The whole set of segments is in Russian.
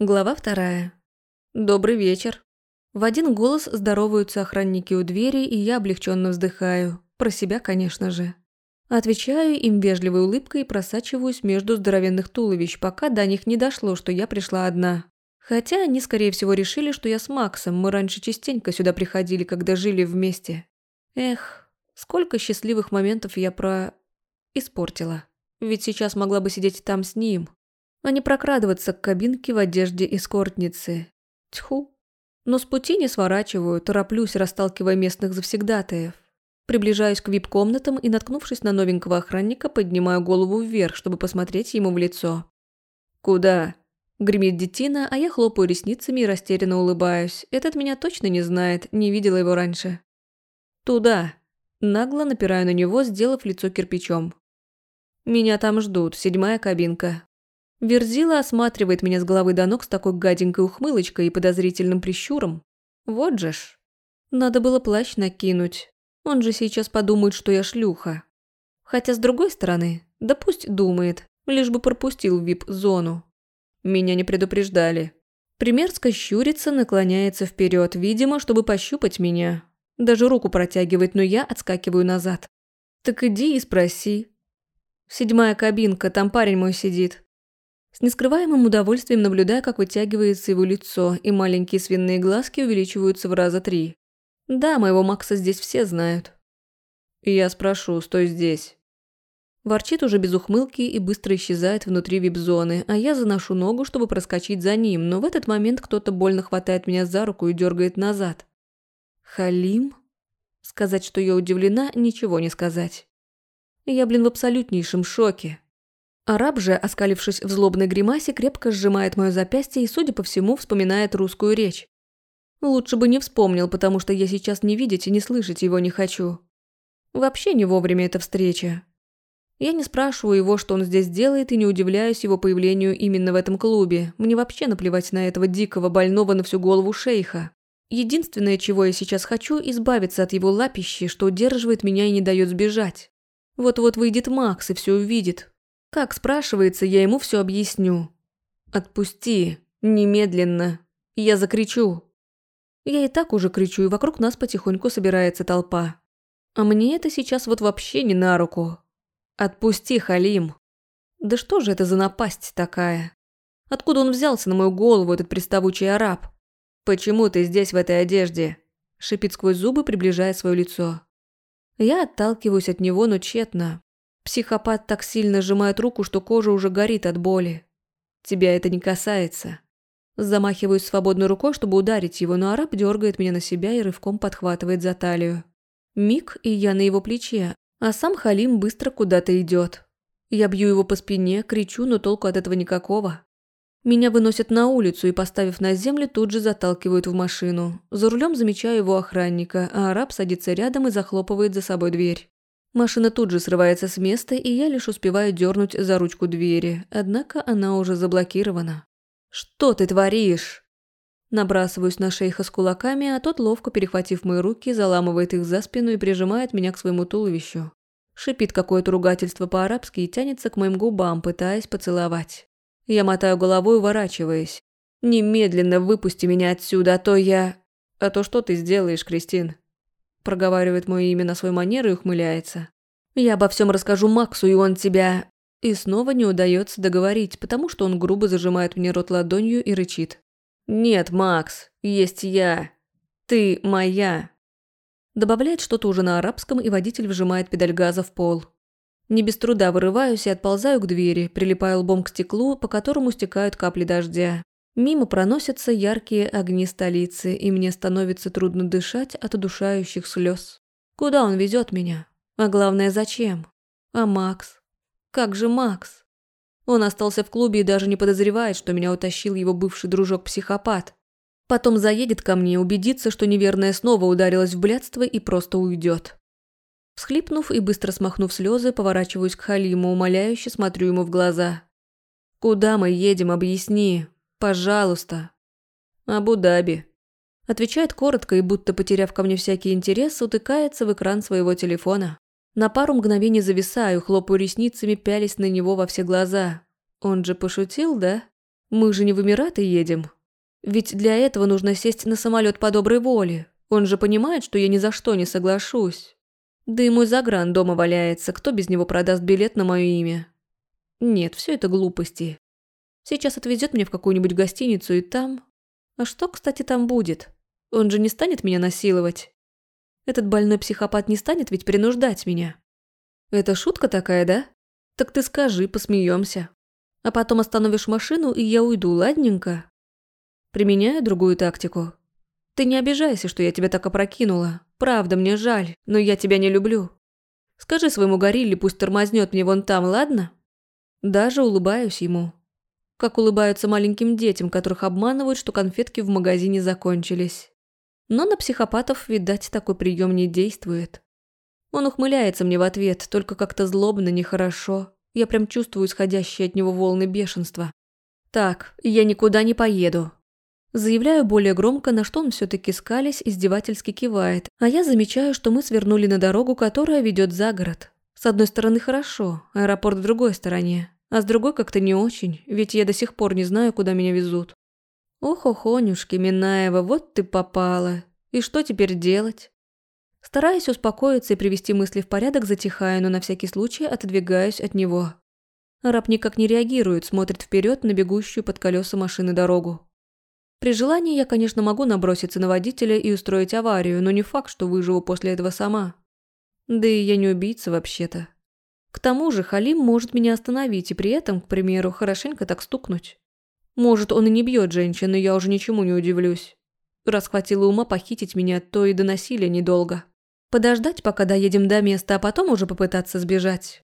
Глава вторая. Добрый вечер. В один голос здороваются охранники у двери, и я облегченно вздыхаю. Про себя, конечно же. Отвечаю им вежливой улыбкой и просачиваюсь между здоровенных туловищ, пока до них не дошло, что я пришла одна. Хотя они, скорее всего, решили, что я с Максом, мы раньше частенько сюда приходили, когда жили вместе. Эх, сколько счастливых моментов я про... испортила. Ведь сейчас могла бы сидеть там с ним, а не прокрадываться к кабинке в одежде эскортницы. Тьху. Но с пути не сворачиваю, тороплюсь, расталкивая местных завсегдатаев. Приближаюсь к вип-комнатам и, наткнувшись на новенького охранника, поднимаю голову вверх, чтобы посмотреть ему в лицо. «Куда?» Гремит детина, а я хлопаю ресницами и растерянно улыбаюсь. Этот меня точно не знает, не видела его раньше. «Туда». Нагло напираю на него, сделав лицо кирпичом. «Меня там ждут, седьмая кабинка». Верзила осматривает меня с головы до ног с такой гаденькой ухмылочкой и подозрительным прищуром. Вот же ж. Надо было плащ накинуть. Он же сейчас подумает, что я шлюха. Хотя, с другой стороны, да пусть думает, лишь бы пропустил вип-зону. Меня не предупреждали. Примерзко щурится, наклоняется вперед, видимо, чтобы пощупать меня. Даже руку протягивает, но я отскакиваю назад. Так иди и спроси. Седьмая кабинка, там парень мой сидит. С нескрываемым удовольствием наблюдая, как вытягивается его лицо, и маленькие свиные глазки увеличиваются в раза три. Да, моего Макса здесь все знают. я спрошу, стой здесь. Ворчит уже без ухмылки и быстро исчезает внутри вип-зоны, а я заношу ногу, чтобы проскочить за ним, но в этот момент кто-то больно хватает меня за руку и дергает назад. Халим? Сказать, что я удивлена, ничего не сказать. Я, блин, в абсолютнейшем шоке. Араб же, оскалившись в злобной гримасе, крепко сжимает мое запястье и, судя по всему, вспоминает русскую речь. Лучше бы не вспомнил, потому что я сейчас не видеть и не слышать его не хочу. Вообще не вовремя эта встреча. Я не спрашиваю его, что он здесь делает, и не удивляюсь его появлению именно в этом клубе. Мне вообще наплевать на этого дикого, больного на всю голову шейха. Единственное, чего я сейчас хочу, избавиться от его лапищи, что удерживает меня и не дает сбежать. Вот-вот выйдет Макс и все увидит. Как, спрашивается, я ему все объясню. «Отпусти. Немедленно. Я закричу». Я и так уже кричу, и вокруг нас потихоньку собирается толпа. А мне это сейчас вот вообще не на руку. «Отпусти, Халим!» «Да что же это за напасть такая? Откуда он взялся на мою голову, этот приставучий араб? Почему ты здесь в этой одежде?» Шипит сквозь зубы, приближая свое лицо. Я отталкиваюсь от него, но тщетно. Психопат так сильно сжимает руку, что кожа уже горит от боли. Тебя это не касается. Замахиваюсь свободной рукой, чтобы ударить его, но араб дергает меня на себя и рывком подхватывает за талию. Миг, и я на его плече, а сам Халим быстро куда-то идет. Я бью его по спине, кричу, но толку от этого никакого. Меня выносят на улицу и, поставив на землю, тут же заталкивают в машину. За рулем замечаю его охранника, а араб садится рядом и захлопывает за собой дверь. Машина тут же срывается с места, и я лишь успеваю дернуть за ручку двери, однако она уже заблокирована. «Что ты творишь?» Набрасываюсь на шейха с кулаками, а тот, ловко перехватив мои руки, заламывает их за спину и прижимает меня к своему туловищу. Шипит какое-то ругательство по-арабски и тянется к моим губам, пытаясь поцеловать. Я мотаю головой, уворачиваясь. «Немедленно выпусти меня отсюда, а то я...» «А то что ты сделаешь, Кристин?» Проговаривает мое имя на свой манер и ухмыляется. «Я обо всем расскажу Максу, и он тебя...» И снова не удается договорить, потому что он грубо зажимает мне рот ладонью и рычит. «Нет, Макс, есть я. Ты моя». Добавляет что-то уже на арабском, и водитель вжимает педаль газа в пол. Не без труда вырываюсь и отползаю к двери, прилипаю лбом к стеклу, по которому стекают капли дождя. Мимо проносятся яркие огни столицы, и мне становится трудно дышать от удушающих слез. Куда он везет меня? А главное, зачем? А Макс? Как же Макс? Он остался в клубе и даже не подозревает, что меня утащил его бывший дружок-психопат. Потом заедет ко мне, убедится, что неверная снова ударилась в блядство и просто уйдет. Всхлипнув и быстро смахнув слезы, поворачиваюсь к Халиму, умоляюще смотрю ему в глаза. «Куда мы едем, объясни. Пожалуйста». «Абу-Даби». Отвечает коротко и, будто потеряв ко мне всякий интерес, утыкается в экран своего телефона. На пару мгновений зависаю, хлопаю ресницами, пялись на него во все глаза. Он же пошутил, да? Мы же не в Эмираты едем. Ведь для этого нужно сесть на самолет по доброй воле. Он же понимает, что я ни за что не соглашусь. Да и мой загран дома валяется, кто без него продаст билет на мое имя? Нет, все это глупости. Сейчас отвезет меня в какую-нибудь гостиницу и там... А что, кстати, там будет? Он же не станет меня насиловать. Этот больной психопат не станет ведь принуждать меня. Это шутка такая, да? Так ты скажи, посмеемся. А потом остановишь машину, и я уйду, ладненько? Применяю другую тактику. Ты не обижайся, что я тебя так опрокинула. Правда, мне жаль, но я тебя не люблю. Скажи своему горилле, пусть тормознет мне вон там, ладно? Даже улыбаюсь ему. Как улыбаются маленьким детям, которых обманывают, что конфетки в магазине закончились. Но на психопатов, видать, такой прием не действует. Он ухмыляется мне в ответ, только как-то злобно, нехорошо. Я прям чувствую исходящие от него волны бешенства. Так, я никуда не поеду. Заявляю более громко, на что он все-таки скались, издевательски кивает, а я замечаю, что мы свернули на дорогу, которая ведет за город. С одной стороны хорошо, аэропорт в другой стороне, а с другой как-то не очень, ведь я до сих пор не знаю, куда меня везут. Ох, охонюшки, Минаева, вот ты попала. И что теперь делать? Стараясь успокоиться и привести мысли в порядок, затихаю, но на всякий случай отодвигаюсь от него. Раб никак не реагирует, смотрит вперед на бегущую под колеса машины дорогу. При желании я, конечно, могу наброситься на водителя и устроить аварию, но не факт, что выживу после этого сама. Да и я не убийца вообще-то. К тому же Халим может меня остановить и при этом, к примеру, хорошенько так стукнуть. Может, он и не бьет женщин, но я уже ничему не удивлюсь. Раз хватило ума похитить меня, то и до насилия недолго. Подождать, пока доедем до места, а потом уже попытаться сбежать.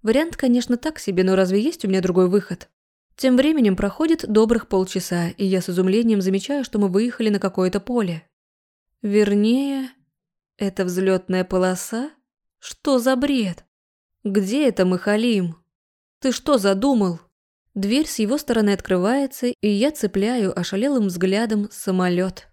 Вариант, конечно, так себе, но разве есть у меня другой выход? Тем временем проходит добрых полчаса, и я с изумлением замечаю, что мы выехали на какое-то поле. Вернее, это взлетная полоса? Что за бред? Где это мы, Халим? Ты что задумал? Дверь с его стороны открывается, и я цепляю ошалелым взглядом самолет.